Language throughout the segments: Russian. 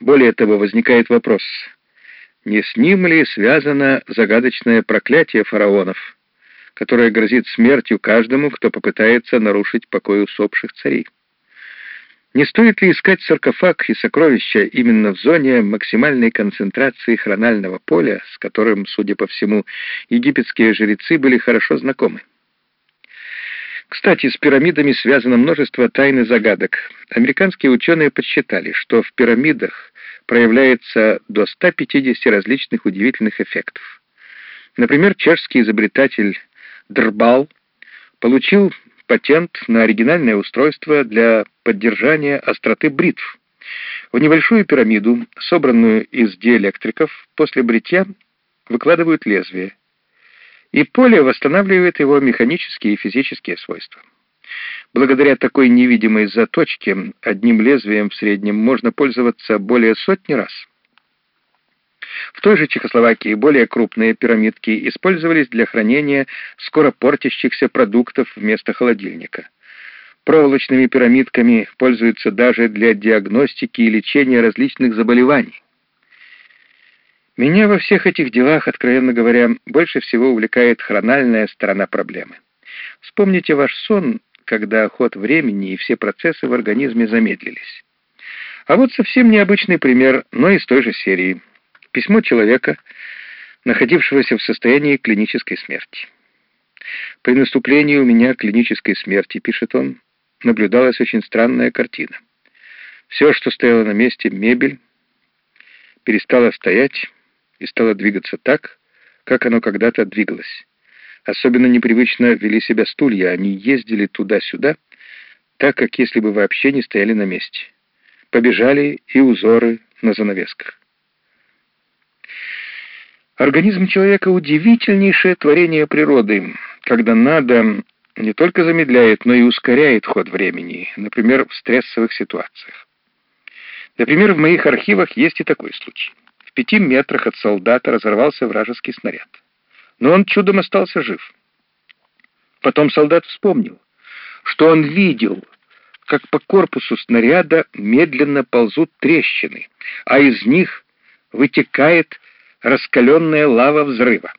Более того, возникает вопрос, не с ним ли связано загадочное проклятие фараонов, которое грозит смертью каждому, кто попытается нарушить покой усопших царей? Не стоит ли искать саркофаг и сокровища именно в зоне максимальной концентрации хронального поля, с которым, судя по всему, египетские жрецы были хорошо знакомы? Кстати, с пирамидами связано множество тайн и загадок. Американские ученые подсчитали, что в пирамидах проявляется до 150 различных удивительных эффектов. Например, чешский изобретатель Дрбал получил патент на оригинальное устройство для поддержания остроты бритв. В небольшую пирамиду, собранную из диэлектриков, после бритья выкладывают лезвие и поле восстанавливает его механические и физические свойства. Благодаря такой невидимой заточке одним лезвием в среднем можно пользоваться более сотни раз. В той же Чехословакии более крупные пирамидки использовались для хранения скоро портящихся продуктов вместо холодильника. Проволочными пирамидками пользуются даже для диагностики и лечения различных заболеваний. Меня во всех этих делах, откровенно говоря, больше всего увлекает хрональная сторона проблемы. Вспомните ваш сон, когда ход времени и все процессы в организме замедлились. А вот совсем необычный пример, но из той же серии. Письмо человека, находившегося в состоянии клинической смерти. При наступлении у меня клинической смерти, пишет он, наблюдалась очень странная картина. Все, что стояло на месте, мебель, перестало стоять, и стало двигаться так, как оно когда-то двигалось. Особенно непривычно вели себя стулья, они ездили туда-сюда, так, как если бы вообще не стояли на месте. Побежали и узоры на занавесках. Организм человека — удивительнейшее творение природы, когда надо, не только замедляет, но и ускоряет ход времени, например, в стрессовых ситуациях. Например, в моих архивах есть и такой случай пяти метрах от солдата разорвался вражеский снаряд. Но он чудом остался жив. Потом солдат вспомнил, что он видел, как по корпусу снаряда медленно ползут трещины, а из них вытекает раскаленная лава взрыва.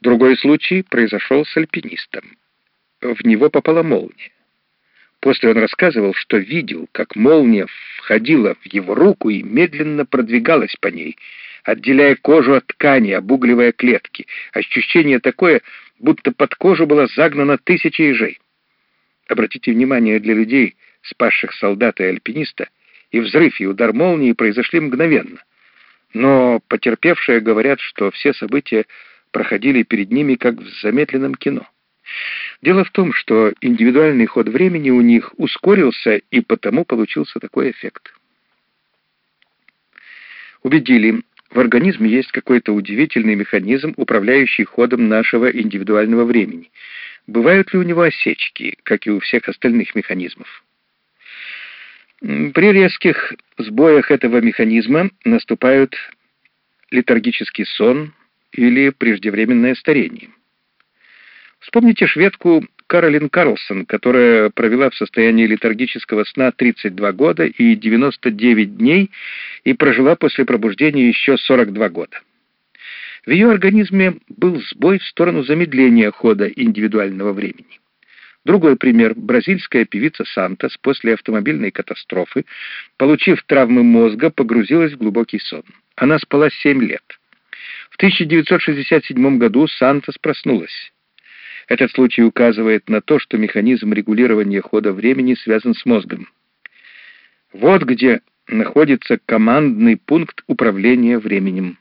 Другой случай произошел с альпинистом. В него попала молния. После он рассказывал, что видел, как молния входила в его руку и медленно продвигалась по ней, отделяя кожу от ткани, обугливая клетки. Ощущение такое, будто под кожу была загнана тысяча ежей. Обратите внимание, для людей, спасших солдата и альпиниста, и взрыв, и удар молнии произошли мгновенно. Но потерпевшие говорят, что все события проходили перед ними, как в замедленном кино. Дело в том, что индивидуальный ход времени у них ускорился, и потому получился такой эффект. Убедили, в организме есть какой-то удивительный механизм, управляющий ходом нашего индивидуального времени. Бывают ли у него осечки, как и у всех остальных механизмов? При резких сбоях этого механизма наступают летаргический сон или преждевременное старение. Вспомните шведку Каролин Карлсон, которая провела в состоянии летаргического сна 32 года и 99 дней и прожила после пробуждения еще 42 года. В ее организме был сбой в сторону замедления хода индивидуального времени. Другой пример. Бразильская певица Сантос после автомобильной катастрофы, получив травмы мозга, погрузилась в глубокий сон. Она спала 7 лет. В 1967 году Сантос проснулась. Этот случай указывает на то, что механизм регулирования хода времени связан с мозгом. Вот где находится командный пункт управления временем.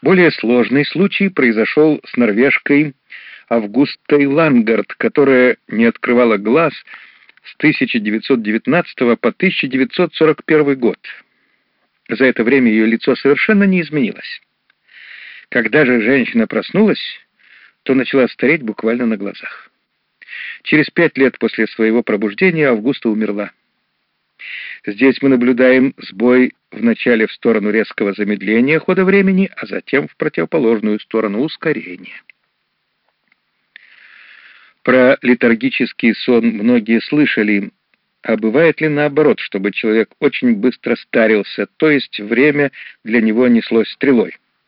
Более сложный случай произошел с норвежкой Августой Лангард, которая не открывала глаз с 1919 по 1941 год. За это время ее лицо совершенно не изменилось. Когда же женщина проснулась, то начала стареть буквально на глазах. Через пять лет после своего пробуждения Августа умерла. Здесь мы наблюдаем сбой вначале в сторону резкого замедления хода времени, а затем в противоположную сторону ускорения. Про летаргический сон многие слышали, А бывает ли наоборот, чтобы человек очень быстро старился, то есть время для него неслось стрелой?